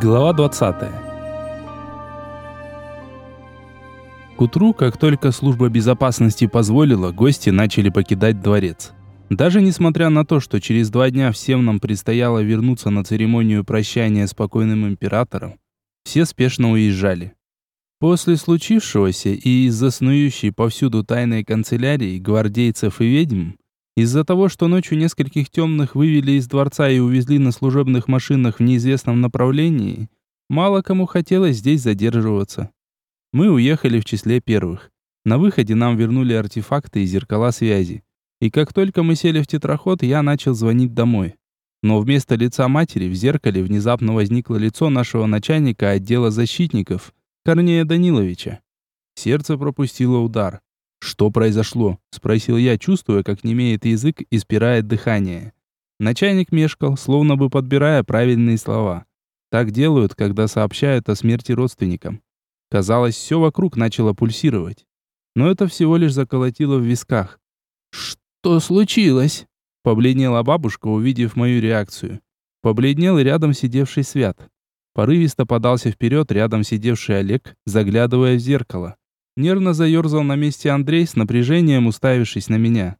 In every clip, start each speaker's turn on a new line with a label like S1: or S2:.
S1: Глава 20. К утру, как только служба безопасности позволила, гости начали покидать дворец. Даже несмотря на то, что через два дня всем нам предстояло вернуться на церемонию прощания с покойным императором, все спешно уезжали. После случившегося и из-за снующей повсюду тайной канцелярии гвардейцев и ведьм, из-за того, что ночью нескольких темных вывели из дворца и увезли на служебных машинах в неизвестном направлении, мало кому хотелось здесь задерживаться. Мы уехали в числе первых. На выходе нам вернули артефакты и зеркала связи. И как только мы сели в тетраход, я начал звонить домой. Но вместо лица матери в зеркале внезапно возникло лицо нашего начальника отдела защитников, Корнея Даниловича. Сердце пропустило удар. «Что произошло?» – спросил я, чувствуя, как немеет язык и спирает дыхание. Начальник мешкал, словно бы подбирая правильные слова. Так делают, когда сообщают о смерти родственникам. Казалось, все вокруг начало пульсировать. Но это всего лишь заколотило в висках. «Что случилось?» Побледнела бабушка, увидев мою реакцию. Побледнел рядом сидевший Свят. Порывисто подался вперед рядом сидевший Олег, заглядывая в зеркало. Нервно заерзал на месте Андрей с напряжением, уставившись на меня.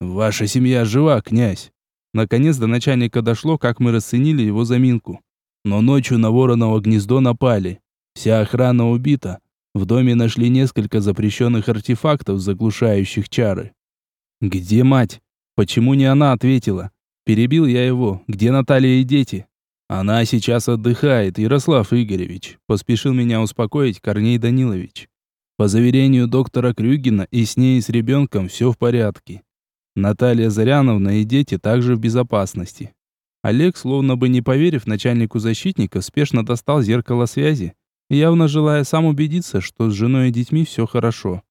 S1: «Ваша семья жива, князь!» Наконец до начальника дошло, как мы расценили его заминку. Но ночью на вороново гнездо напали. Вся охрана убита. В доме нашли несколько запрещенных артефактов, заглушающих чары. «Где мать? Почему не она ответила?» Перебил я его. «Где Наталья и дети?» «Она сейчас отдыхает, Ярослав Игоревич», поспешил меня успокоить Корней Данилович. По заверению доктора Крюгина и с ней и с ребенком все в порядке. Наталья Заряновна и дети также в безопасности. Олег, словно бы не поверив начальнику защитника, спешно достал зеркало связи, явно желая сам убедиться, что с женой и детьми все хорошо.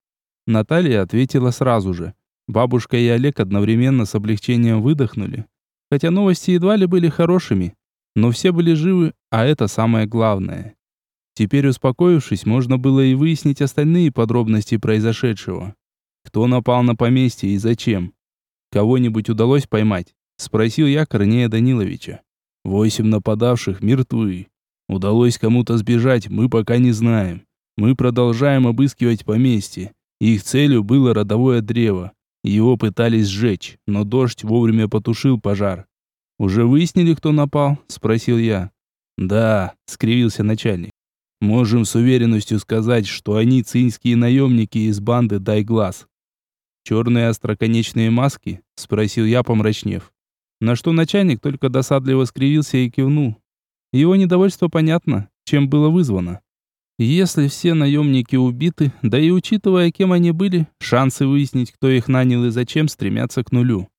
S1: Наталья ответила сразу же. Бабушка и Олег одновременно с облегчением выдохнули. Хотя новости едва ли были хорошими, но все были живы, а это самое главное. Теперь, успокоившись, можно было и выяснить остальные подробности произошедшего. Кто напал на поместье и зачем? Кого-нибудь удалось поймать? Спросил я Корнея Даниловича. Восемь нападавших мертвы. Удалось кому-то сбежать, мы пока не знаем. Мы продолжаем обыскивать поместье. Их целью было родовое древо. Его пытались сжечь, но дождь вовремя потушил пожар. «Уже выяснили, кто напал?» – спросил я. «Да», – скривился начальник. Можем с уверенностью сказать, что они цинские наемники из банды «Дай глаз». «Черные остроконечные маски?» – спросил я, помрачнев. На что начальник только досадливо скривился и кивнул. Его недовольство понятно, чем было вызвано. Если все наемники убиты, да и учитывая, кем они были, шансы выяснить, кто их нанял и зачем, стремятся к нулю.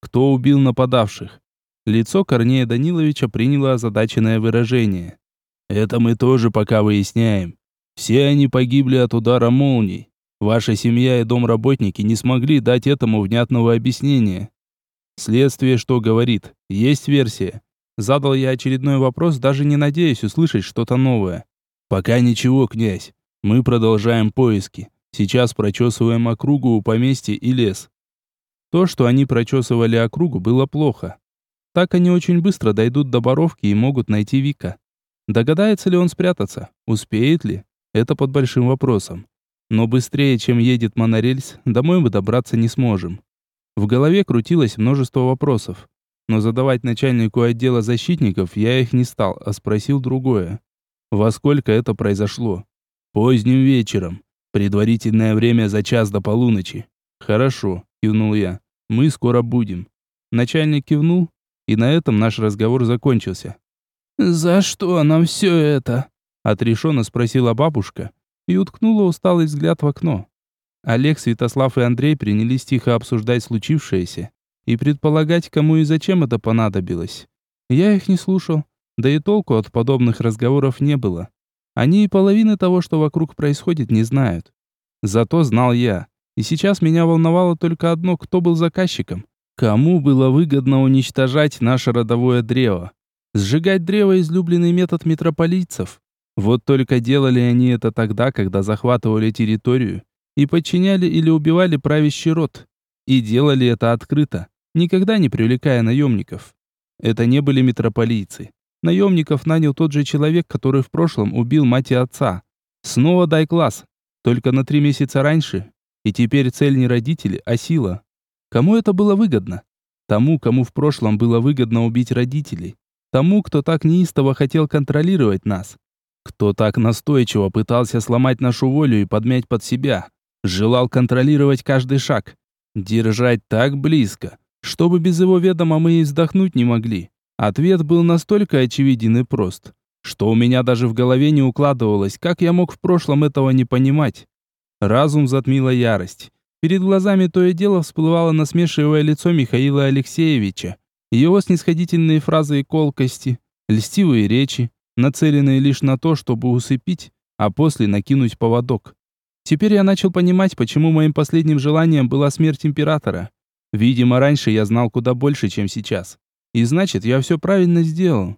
S1: Кто убил нападавших? Лицо Корнея Даниловича приняло озадаченное выражение. Это мы тоже пока выясняем. Все они погибли от удара молний. Ваша семья и домработники не смогли дать этому внятного объяснения. Следствие что говорит? Есть версия? Задал я очередной вопрос, даже не надеясь услышать что-то новое. Пока ничего, князь. Мы продолжаем поиски. Сейчас прочесываем округу у поместья и лес. То, что они прочесывали округу, было плохо. Так они очень быстро дойдут до Боровки и могут найти Вика. Догадается ли он спрятаться? Успеет ли? Это под большим вопросом. Но быстрее, чем едет монорельс, домой мы добраться не сможем. В голове крутилось множество вопросов. Но задавать начальнику отдела защитников я их не стал, а спросил другое. Во сколько это произошло? Поздним вечером. Предварительное время за час до полуночи. Хорошо, кивнул я. Мы скоро будем. Начальник кивнул, и на этом наш разговор закончился. «За что нам все это?» Отрешенно спросила бабушка и уткнула усталый взгляд в окно. Олег, Святослав и Андрей принялись тихо обсуждать случившееся и предполагать, кому и зачем это понадобилось. Я их не слушал, да и толку от подобных разговоров не было. Они и половины того, что вокруг происходит, не знают. Зато знал я. И сейчас меня волновало только одно, кто был заказчиком. Кому было выгодно уничтожать наше родовое древо? Сжигать древо – излюбленный метод митрополитцев. Вот только делали они это тогда, когда захватывали территорию и подчиняли или убивали правящий род. И делали это открыто, никогда не привлекая наемников. Это не были митрополийцы. наемников нанял тот же человек, который в прошлом убил мать и отца. Снова дай класс, только на три месяца раньше. И теперь цель не родители, а сила. Кому это было выгодно? Тому, кому в прошлом было выгодно убить родителей. Тому, кто так неистово хотел контролировать нас. Кто так настойчиво пытался сломать нашу волю и подмять под себя. Желал контролировать каждый шаг. Держать так близко, чтобы без его ведома мы и вздохнуть не могли. Ответ был настолько очевиден и прост, что у меня даже в голове не укладывалось, как я мог в прошлом этого не понимать. Разум затмила ярость. Перед глазами то и дело всплывало насмешливое лицо Михаила Алексеевича, его снисходительные фразы и колкости, льстивые речи, нацеленные лишь на то, чтобы усыпить, а после накинуть поводок. Теперь я начал понимать, почему моим последним желанием была смерть императора. Видимо, раньше я знал куда больше, чем сейчас. И значит, я все правильно сделал.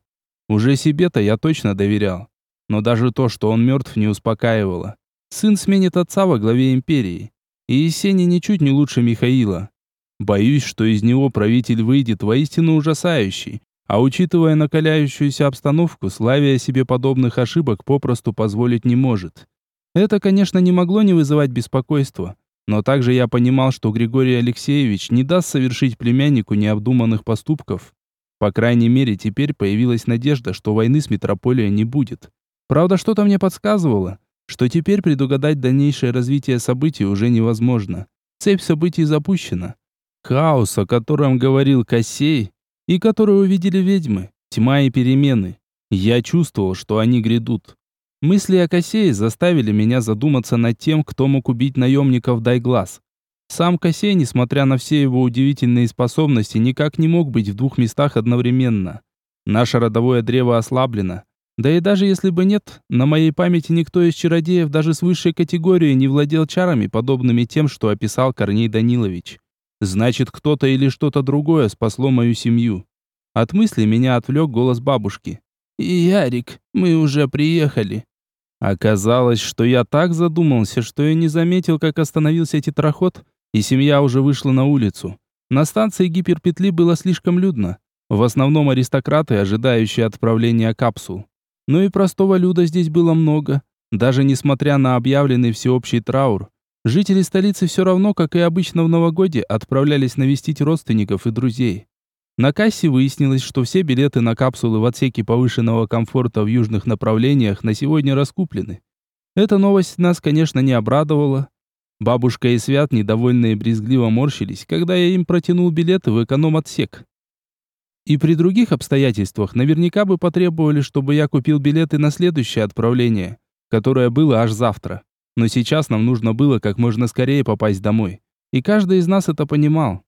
S1: Уже себе-то я точно доверял. Но даже то, что он мертв, не успокаивало. Сын сменит отца во главе империи. И Есени ничуть не лучше Михаила. Боюсь, что из него правитель выйдет воистину ужасающий. А учитывая накаляющуюся обстановку, Славия себе подобных ошибок попросту позволить не может. Это, конечно, не могло не вызывать беспокойства. Но также я понимал, что Григорий Алексеевич не даст совершить племяннику необдуманных поступков. По крайней мере, теперь появилась надежда, что войны с метрополией не будет. Правда, что-то мне подсказывало, что теперь предугадать дальнейшее развитие событий уже невозможно. Цепь событий запущена. Хаос, о котором говорил Кощей, и который увидели ведьмы, тьма и перемены. Я чувствовал, что они грядут. Мысли о Косее заставили меня задуматься над тем, кто мог убить наемников Дайглаз. Сам Косей, несмотря на все его удивительные способности, никак не мог быть в двух местах одновременно. Наше родовое древо ослаблено. Да и даже если бы нет, на моей памяти никто из чародеев даже с высшей категории не владел чарами, подобными тем, что описал Корней Данилович. Значит, кто-то или что-то другое спасло мою семью. От мысли меня отвлек голос бабушки. «Ярик, мы уже приехали». Оказалось, что я так задумался, что я не заметил, как остановился тетраход, и семья уже вышла на улицу. На станции гиперпетли было слишком людно. В основном аристократы, ожидающие отправления капсул. Но и простого люда здесь было много. Даже несмотря на объявленный всеобщий траур, жители столицы все равно, как и обычно в новогодье, отправлялись навестить родственников и друзей. На кассе выяснилось, что все билеты на капсулы в отсеке повышенного комфорта в южных направлениях на сегодня раскуплены. Эта новость нас, конечно, не обрадовала, Бабушка и Свят недовольно и брезгливо морщились, когда я им протянул билеты в эконом-отсек. И при других обстоятельствах наверняка бы потребовали, чтобы я купил билеты на следующее отправление, которое было аж завтра. Но сейчас нам нужно было как можно скорее попасть домой. И каждый из нас это понимал.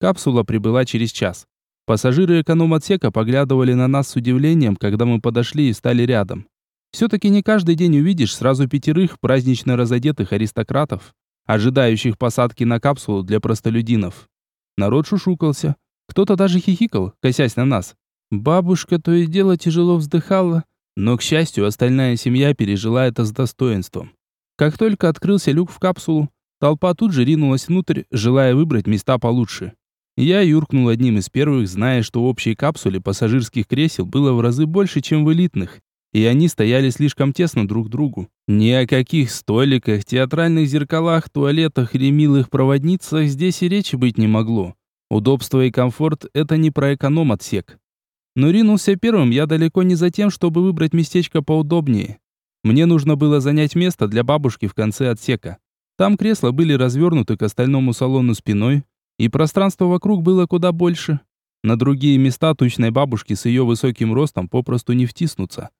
S1: Капсула прибыла через час. Пассажиры эконом-отсека поглядывали на нас с удивлением, когда мы подошли и стали рядом. Все-таки не каждый день увидишь сразу пятерых празднично разодетых аристократов, ожидающих посадки на капсулу для простолюдинов. Народ шушукался. Кто-то даже хихикал, косясь на нас. Бабушка то и дело тяжело вздыхала, но, к счастью, остальная семья пережила это с достоинством. Как только открылся люк в капсулу, толпа тут же ринулась внутрь, желая выбрать места получше. Я юркнул одним из первых, зная, что в общей капсуле пассажирских кресел было в разы больше, чем в элитных, и они стояли слишком тесно друг к другу. Ни о каких столиках, театральных зеркалах, туалетах или милых проводницах здесь и речи быть не могло. Удобство и комфорт – это не про эконом-отсек. Но ринулся первым я далеко не за тем, чтобы выбрать местечко поудобнее. Мне нужно было занять место для бабушки в конце отсека. Там кресла были развернуты к остальному салону спиной, и пространство вокруг было куда больше. На другие места тучной бабушки с ее высоким ростом попросту не втиснуться.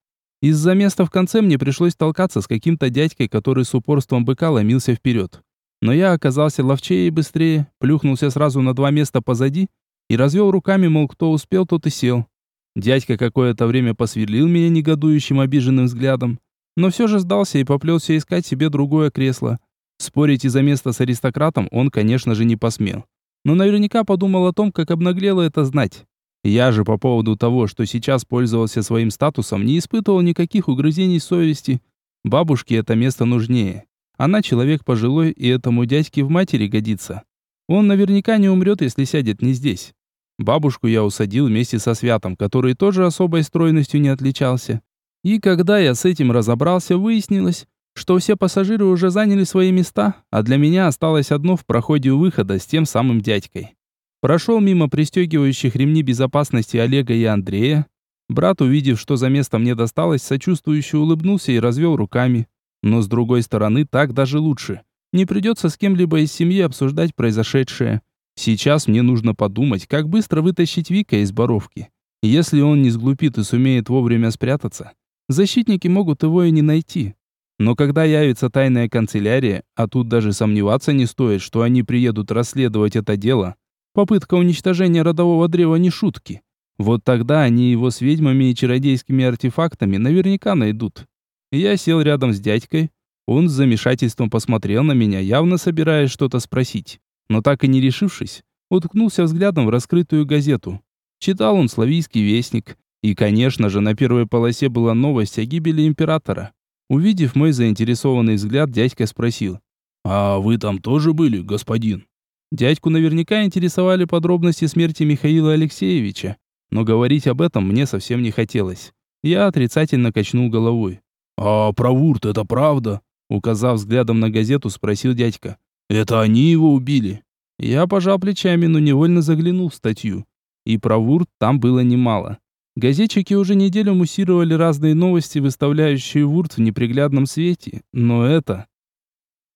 S1: Из-за места в конце мне пришлось толкаться с каким-то дядькой, который с упорством быка ломился вперед. Но я оказался ловчее и быстрее, плюхнулся сразу на два места позади и развел руками, мол, кто успел, тот и сел. Дядька какое-то время посверлил меня негодующим обиженным взглядом, но все же сдался и поплелся искать себе другое кресло. Спорить из-за места с аристократом он, конечно же, не посмел. Но наверняка подумал о том, как обнаглело это знать. Я же по поводу того, что сейчас пользовался своим статусом, не испытывал никаких угрызений совести. Бабушке это место нужнее. Она человек пожилой, и этому дядьке в матери годится. Он наверняка не умрет, если сядет не здесь. Бабушку я усадил вместе со Святом, который тоже особой стройностью не отличался. И когда я с этим разобрался, выяснилось, что все пассажиры уже заняли свои места, а для меня осталось одно в проходе у выхода с тем самым дядькой. Прошел мимо пристегивающих ремни безопасности Олега и Андрея. Брат, увидев, что за место мне досталось, сочувствующе улыбнулся и развел руками. Но с другой стороны, так даже лучше. Не придется с кем-либо из семьи обсуждать произошедшее. Сейчас мне нужно подумать, как быстро вытащить Вика из боровки. Если он не сглупит и сумеет вовремя спрятаться, защитники могут его и не найти. Но когда явится тайная канцелярия, а тут даже сомневаться не стоит, что они приедут расследовать это дело, попытка уничтожения родового древа не шутки. Вот тогда они его с ведьмами и чародейскими артефактами наверняка найдут. Я сел рядом с дядькой. Он с замешательством посмотрел на меня, явно собираясь что-то спросить но так и не решившись, уткнулся взглядом в раскрытую газету. Читал он «Славийский вестник», и, конечно же, на первой полосе была новость о гибели императора. Увидев мой заинтересованный взгляд, дядька спросил. «А вы там тоже были, господин?» Дядьку наверняка интересовали подробности смерти Михаила Алексеевича, но говорить об этом мне совсем не хотелось. Я отрицательно качнул головой. «А про Вурт это правда?» Указав взглядом на газету, спросил дядька. Это они его убили. Я пожал плечами, но невольно заглянул в статью. И про Вурт там было немало. Газетчики уже неделю муссировали разные новости, выставляющие Вурт в неприглядном свете. Но это...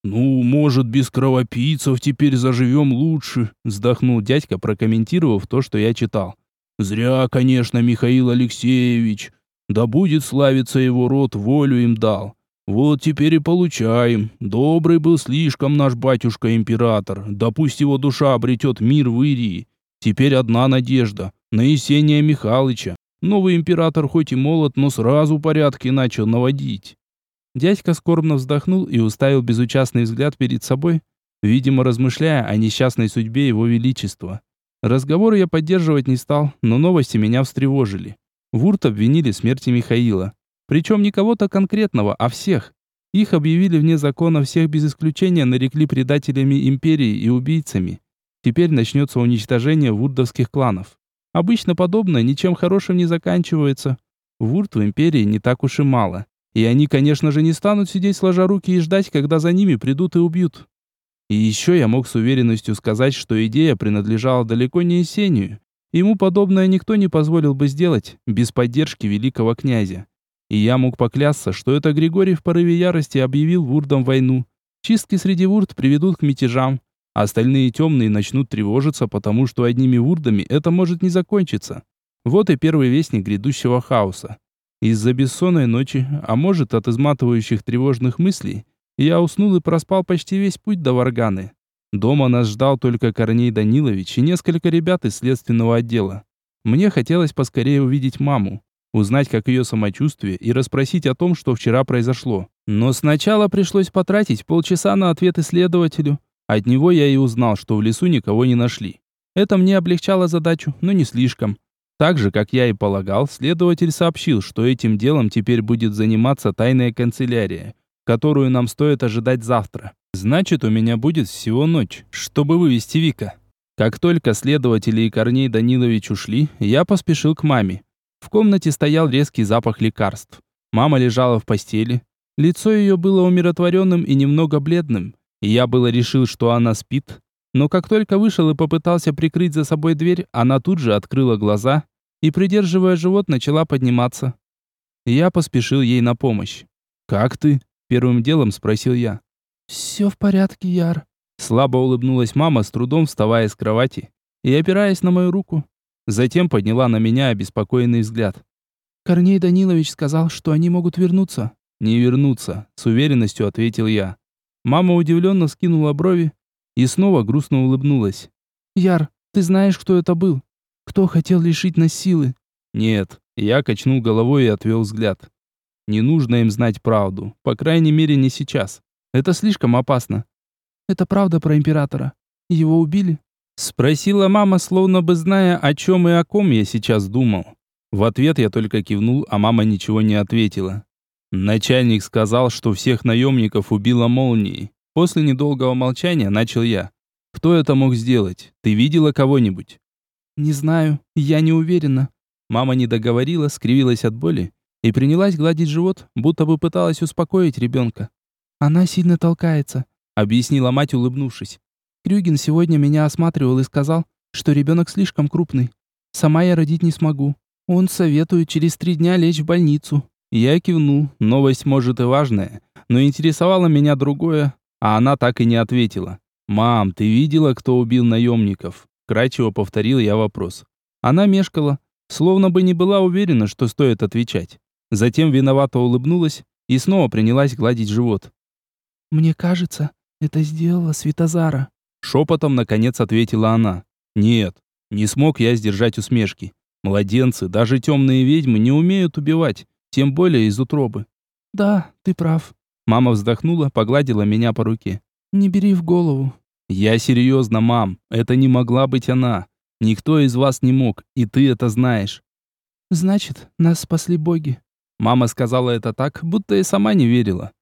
S1: «Ну, может, без кровопийцев теперь заживем лучше», вздохнул дядька, прокомментировав то, что я читал. «Зря, конечно, Михаил Алексеевич. Да будет славиться его род, волю им дал. Вот теперь и получаем. Добрый был слишком наш батюшка-император. Да пусть его душа обретет мир в Ирии. Теперь одна надежда. На Есения Михайловича. Новый император хоть и молод, но сразу порядки начал наводить. Дядька скорбно вздохнул и уставил безучастный взгляд перед собой, видимо, размышляя о несчастной судьбе его величества. Разговор я поддерживать не стал, но новости меня встревожили. Вурт обвинили в смерти Михаила. Причем не кого-то конкретного, а всех. Их объявили вне закона, всех без исключения нарекли предателями империи и убийцами. Теперь начнется уничтожение вурдовских кланов. Обычно подобное ничем хорошим не заканчивается. Вурд в империи не так уж и мало. И они, конечно же, не станут сидеть сложа руки и ждать, когда за ними придут и убьют. И еще я мог с уверенностью сказать, что идея принадлежала далеко не Есению. Ему подобное никто не позволил бы сделать без поддержки великого князя. И я мог поклясться, что это Григорий в порыве ярости объявил вурдам войну. Чистки среди вурд приведут к мятежам, а остальные темные начнут тревожиться, потому что одними вурдами это может не закончиться. Вот и первый вестник грядущего хаоса. Из-за бессонной ночи, а может от изматывающих тревожных мыслей, я уснул и проспал почти весь путь до Варганы. Дома нас ждал только Корней Данилович и несколько ребят из следственного отдела. Мне хотелось поскорее увидеть маму узнать, как ее самочувствие и расспросить о том, что вчера произошло. Но сначала пришлось потратить полчаса на ответ исследователю. От него я и узнал, что в лесу никого не нашли. Это мне облегчало задачу, но не слишком. Так же, как я и полагал, следователь сообщил, что этим делом теперь будет заниматься тайная канцелярия, которую нам стоит ожидать завтра. Значит, у меня будет всего ночь, чтобы вывести Вика. Как только следователи и Корней Данилович ушли, я поспешил к маме. В комнате стоял резкий запах лекарств. Мама лежала в постели. Лицо ее было умиротворенным и немного бледным. Я было решил, что она спит. Но как только вышел и попытался прикрыть за собой дверь, она тут же открыла глаза и, придерживая живот, начала подниматься. Я поспешил ей на помощь. «Как ты?» – первым делом спросил я.
S2: «Все в порядке, Яр».
S1: Слабо улыбнулась мама, с трудом вставая с кровати и опираясь на мою руку. Затем подняла на меня обеспокоенный взгляд.
S2: Корней Данилович сказал, что они могут вернуться.
S1: Не вернуться, с уверенностью ответил я. Мама удивленно скинула брови и снова грустно улыбнулась.
S2: Яр, ты знаешь, кто это был? Кто хотел лишить нас силы?
S1: Нет, я качнул головой и отвел взгляд. Не нужно им знать правду, по крайней мере, не сейчас. Это слишком опасно.
S2: Это правда про императора. Его убили?
S1: Спросила мама, словно бы зная, о чем и о ком я сейчас думал. В ответ я только кивнул, а мама ничего не ответила. Начальник сказал, что всех наемников убила молнией. После недолгого молчания начал я. «Кто это мог сделать? Ты видела кого-нибудь?»
S2: Не знаю, я не уверена.
S1: Мама не договорила, скривилась от боли и принялась гладить живот, будто бы пыталась успокоить ребенка.
S2: Она сильно толкается, объяснила мать, улыбнувшись. Крюгин сегодня меня осматривал и сказал, что ребенок слишком крупный. Сама я родить не смогу. Он советует через три дня лечь в больницу.
S1: Я кивнул. Новость, может, и важная, но интересовало меня другое, а она так и не ответила. «Мам, ты видела, кто убил наемников?» Кратчево повторил я вопрос. Она мешкала, словно бы не была уверена, что стоит отвечать. Затем виновато улыбнулась и снова принялась гладить живот.
S2: «Мне кажется, это сделала Светозара», —
S1: шепотом наконец ответила она. «Нет, не смог я сдержать усмешки. Младенцы, даже темные ведьмы не умеют убивать, тем более из утробы».
S2: «Да, ты прав».
S1: Мама вздохнула, погладила меня по руке.
S2: «Не бери в голову».
S1: «Я серьезно, мам, это не могла быть она. Никто из вас не мог, и ты это знаешь».
S2: «Значит, нас спасли боги».
S1: Мама сказала это так, будто и сама не верила.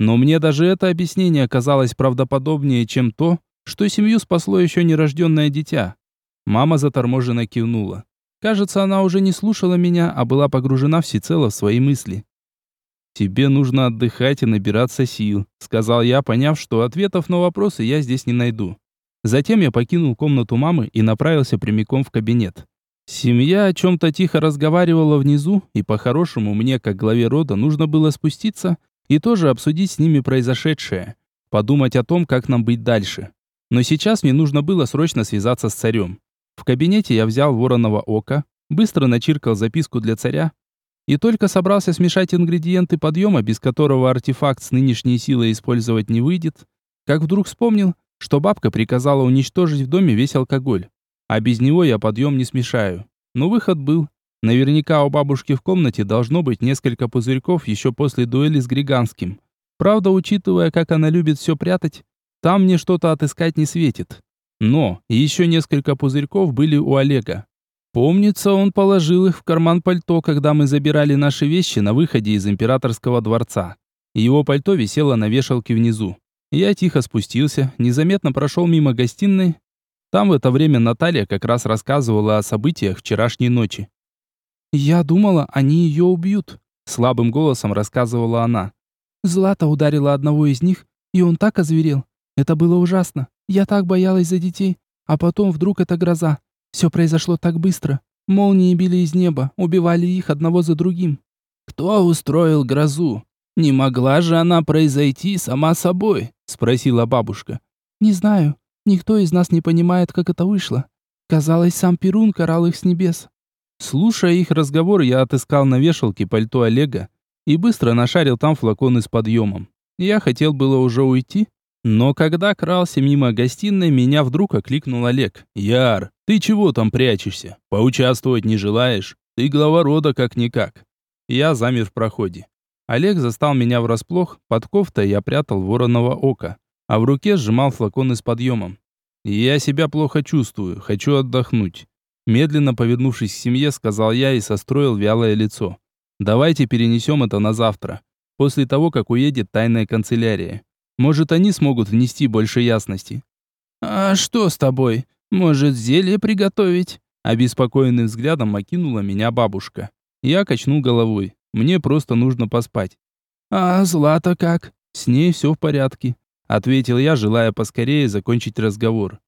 S1: Но мне даже это объяснение казалось правдоподобнее, чем то, что семью спасло еще нерожденное дитя. Мама заторможенно кивнула. Кажется, она уже не слушала меня, а была погружена всецело в свои мысли. «Тебе нужно отдыхать и набираться сил», — сказал я, поняв, что ответов на вопросы я здесь не найду. Затем я покинул комнату мамы и направился прямиком в кабинет. Семья о чем-то тихо разговаривала внизу, и по-хорошему мне, как главе рода, нужно было спуститься и тоже обсудить с ними произошедшее, подумать о том, как нам быть дальше. Но сейчас мне нужно было срочно связаться с царем. В кабинете я взял вороного ока, быстро начиркал записку для царя и только собрался смешать ингредиенты подъема, без которого артефакт с нынешней силой использовать не выйдет, как вдруг вспомнил, что бабка приказала уничтожить в доме весь алкоголь. А без него я подъем не смешаю. Но выход был. Наверняка у бабушки в комнате должно быть несколько пузырьков еще после дуэли с Григанским. Правда, учитывая, как она любит все прятать, там мне что-то отыскать не светит. Но еще несколько пузырьков были у Олега. Помнится, он положил их в карман пальто, когда мы забирали наши вещи на выходе из императорского дворца. Его пальто висело на вешалке внизу. Я тихо спустился, незаметно прошел мимо гостиной. Там в это время Наталья как раз рассказывала о событиях вчерашней ночи.
S2: «Я думала, они ее убьют», —
S1: слабым голосом рассказывала она.
S2: «Злата ударила одного из них, и он так озверел. Это было ужасно. Я так боялась за детей. А потом вдруг эта гроза. Все произошло так быстро. Молнии били из неба, убивали их одного за другим.
S3: «Кто устроил грозу? Не могла же она произойти сама собой?» — спросила бабушка.
S2: «Не знаю. Никто из нас не понимает, как это вышло. Казалось, сам Перун карал их с небес».
S1: Слушая их разговор, я отыскал на вешалке пальто Олега и быстро нашарил там флаконы с подъемом. Я хотел было уже уйти, но когда крался мимо гостиной, меня вдруг окликнул Олег. «Яр, ты чего там прячешься? Поучаствовать не желаешь? Ты глава рода как-никак». Я замер в проходе. Олег застал меня врасплох, под кофтой я прятал вороного ока, а в руке сжимал флаконы с подъемом. «Я себя плохо чувствую, хочу отдохнуть». Медленно повернувшись к семье, сказал я и состроил вялое лицо. «Давайте перенесем это на завтра, после того, как уедет тайная канцелярия. Может, они смогут внести больше ясности.
S3: «А что с тобой? Может, зелье приготовить?»
S1: Обеспокоенным взглядом окинула меня бабушка. Я качнул головой. Мне просто нужно поспать.
S3: «А Злата как?»
S1: «С ней все в порядке», — ответил я, желая поскорее закончить разговор.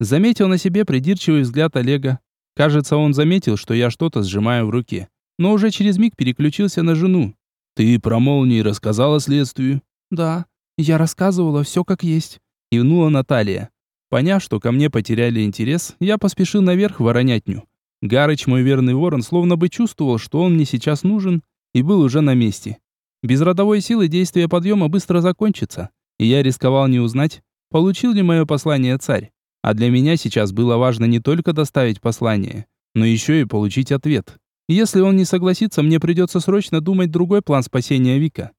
S1: Заметил на себе придирчивый взгляд Олега. Кажется, он заметил, что я что-то сжимаю в руке. Но уже через миг переключился на жену. «Ты про молнии рассказала следствию?»
S2: «Да. Я рассказывала все как есть.
S1: Кивнула Наталья. Поняв, что ко мне потеряли интерес, я поспешил наверх в воронятню. Гарыч, мой верный ворон, словно бы чувствовал, что он мне сейчас нужен, и был уже на месте. Без родовой силы действие подъема быстро закончится, и я рисковал не узнать, получил ли мое послание царь. А для меня сейчас было важно не только доставить послание, но еще и получить ответ. Если он не согласится, мне придется срочно думать другой план спасения Вика.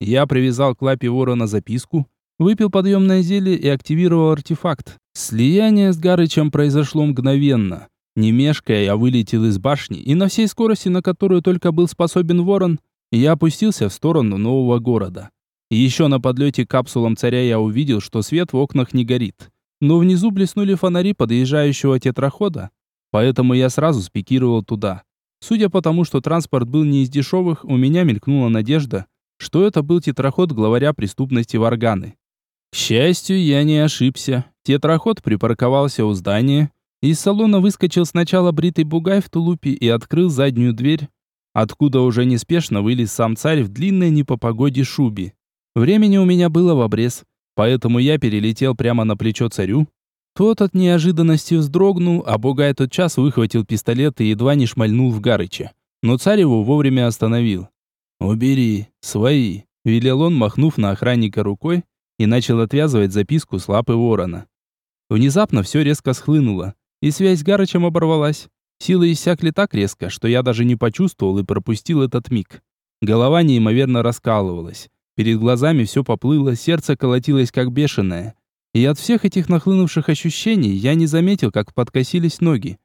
S1: Я привязал к лапе ворона записку, выпил подъемное зелье и активировал артефакт. Слияние с Гарычем произошло мгновенно. Не мешкая, я вылетел из башни, и на всей скорости, на которую только был способен ворон, я опустился в сторону нового города. Еще на подлете к капсулам царя я увидел, что свет в окнах не горит. Но внизу блеснули фонари подъезжающего тетрахода. поэтому я сразу спикировал туда. Судя по тому, что транспорт был не из дешевых, у меня мелькнула надежда, что это был тетраход главаря преступности Варганы. К счастью, я не ошибся. Тетраход припарковался у здания. Из салона выскочил сначала бритый бугай в тулупе и открыл заднюю дверь, откуда уже неспешно вылез сам царь в длинной не по погоде шубе. Времени у меня было в обрез, поэтому я перелетел прямо на плечо царю. Тот от неожиданности вздрогнул, а бугай тотчас выхватил пистолет и едва не шмальнул в Гарыча. Но царь его вовремя остановил. «Убери, свои», — велел он, махнув на охранника рукой, и начал отвязывать записку с лапы ворона. Внезапно все резко схлынуло, и связь с Гарычем оборвалась. Силы иссякли так резко, что я даже не почувствовал и пропустил этот миг. Голова неимоверно раскалывалась. Перед глазами все поплыло, сердце колотилось как бешеное. И от всех этих нахлынувших ощущений я не заметил, как подкосились ноги.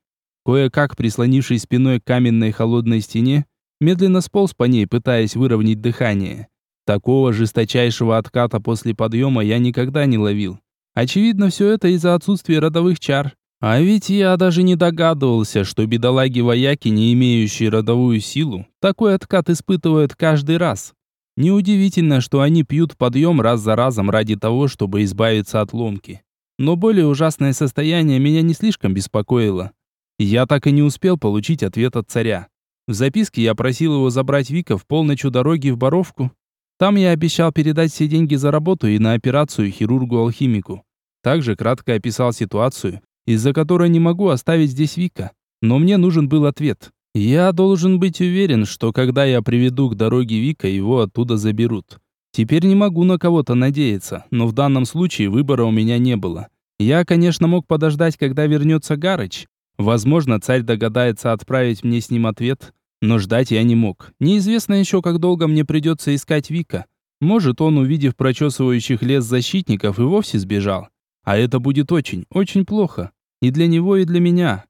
S1: Кое-как, прислонившись спиной к каменной холодной стене, медленно сполз по ней, пытаясь выровнять дыхание. Такого жесточайшего отката после подъема я никогда не ловил. Очевидно, все это из-за отсутствия родовых чар. А ведь я даже не догадывался, что бедолаги-вояки, не имеющие родовую силу, такой откат испытывают каждый раз. Неудивительно, что они пьют подъем раз за разом ради того, чтобы избавиться от ломки. Но более ужасное состояние меня не слишком беспокоило. Я так и не успел получить ответ от царя. В записке я просил его забрать Вика в полночь дороги в Боровку, там я обещал передать все деньги за работу и на операцию хирургу-алхимику. Также кратко описал ситуацию, из-за которой не могу оставить здесь Вика. Но мне нужен был ответ. Я должен быть уверен, что когда я приведу к дороге Вика, его оттуда заберут. Теперь не могу на кого-то надеяться, но в данном случае выбора у меня не было. Я, конечно, мог подождать, когда вернется Гарыч. Возможно, царь догадается отправить мне с ним ответ, но ждать я не мог. Неизвестно еще, как долго мне придется искать Вика. Может, он, увидев прочесывающих лес защитников, и вовсе сбежал. А это будет очень, очень плохо. И для него, и для меня.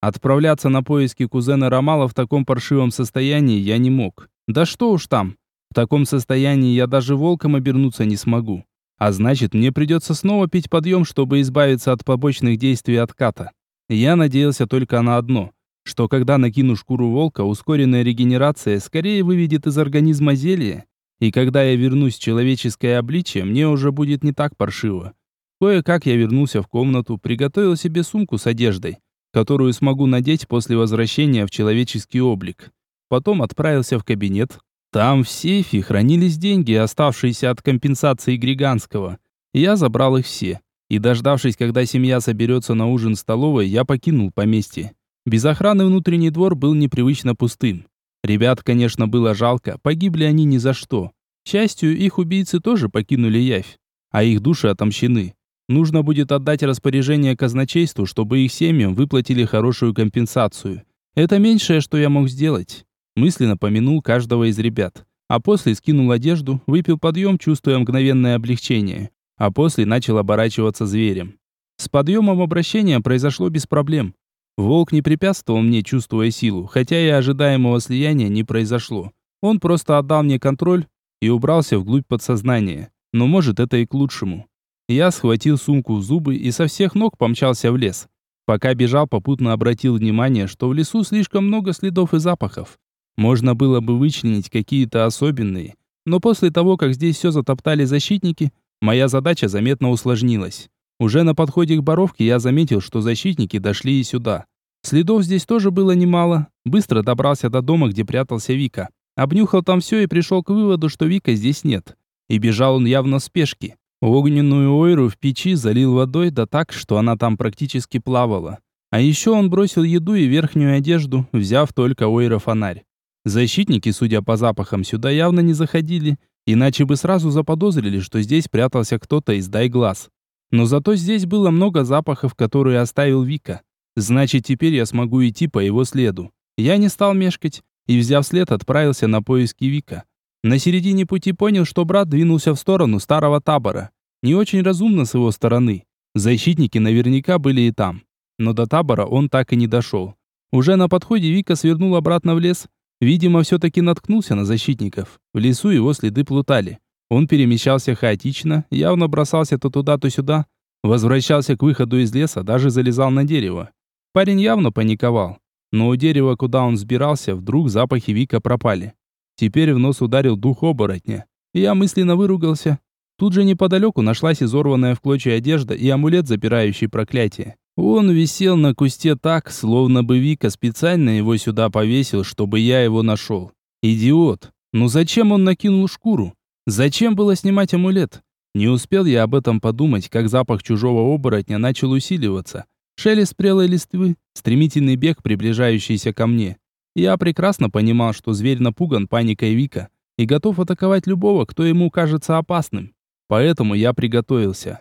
S1: Отправляться на поиски кузена Ромала в таком паршивом состоянии я не мог. Да что уж там. В таком состоянии я даже волком обернуться не смогу. А значит, мне придется снова пить подъем, чтобы избавиться от побочных действий отката. Я надеялся только на одно что когда накину шкуру волка, ускоренная регенерация скорее выведет из организма зелье, и когда я вернусь в человеческое обличие, мне уже будет не так паршиво. Кое-как я вернулся в комнату, приготовил себе сумку с одеждой, которую смогу надеть после возвращения в человеческий облик. Потом отправился в кабинет. Там в сейфе хранились деньги, оставшиеся от компенсации Григанского. Я забрал их все. И дождавшись, когда семья соберется на ужин в столовой, я покинул поместье. Без охраны внутренний двор был непривычно пустым. Ребят, конечно, было жалко, погибли они ни за что. К счастью, их убийцы тоже покинули Явь, а их души отомщены. Нужно будет отдать распоряжение казначейству, чтобы их семьям выплатили хорошую компенсацию. Это меньшее, что я мог сделать. Мысленно помянул каждого из ребят. А после скинул одежду, выпил подъем, чувствуя мгновенное облегчение. А после начал оборачиваться зверем. С подъемом обращения произошло без проблем. Волк не препятствовал мне, чувствуя силу, хотя и ожидаемого слияния не произошло. Он просто отдал мне контроль и убрался вглубь подсознания. Но может это и к лучшему. Я схватил сумку в зубы и со всех ног помчался в лес. Пока бежал, попутно обратил внимание, что в лесу слишком много следов и запахов. Можно было бы вычленить какие-то особенные, но после того, как здесь все затоптали защитники, моя задача заметно усложнилась. Уже на подходе к Боровке я заметил, что защитники дошли и сюда. Следов здесь тоже было немало. Быстро добрался до дома, где прятался Вика. Обнюхал там все и пришел к выводу, что Вика здесь нет. И бежал он явно в спешке. Огненную ойру в печи залил водой, да так, что она там практически плавала. А еще он бросил еду и верхнюю одежду, взяв только ойра-фонарь. Защитники, судя по запахам, сюда явно не заходили, иначе бы сразу заподозрили, что здесь прятался кто-то из дай глаз. Но зато здесь было много запахов, которые оставил Вика. Значит, теперь я смогу идти по его следу. Я не стал мешкать и, взяв след, отправился на поиски Вика. На середине пути понял, что брат двинулся в сторону старого табора. Не очень разумно с его стороны. Защитники наверняка были и там. Но до табора он так и не дошел. Уже на подходе Вика свернул обратно в лес. Видимо, все-таки наткнулся на защитников. В лесу его следы плутали. Он перемещался хаотично, явно бросался то туда, то сюда, возвращался к выходу из леса, даже залезал на дерево. Парень явно паниковал. Но у дерева, куда он взбирался, вдруг запахи Вика пропали. Теперь в нос ударил дух оборотня. Я мысленно выругался. Тут же неподалеку нашлась изорванная в клочья одежда и амулет, запирающий проклятие. Он висел на кусте так, словно бы Вика специально его сюда повесил, чтобы я его нашел. Идиот. Ну зачем он накинул шкуру? Зачем было снимать амулет? Не успел я об этом подумать, как запах чужого оборотня начал усиливаться. Шелест прелой листвы, стремительный бег, приближающийся ко мне. Я прекрасно понимал, что зверь напуган паникой Вика и готов атаковать любого, кто ему кажется опасным. Поэтому я приготовился.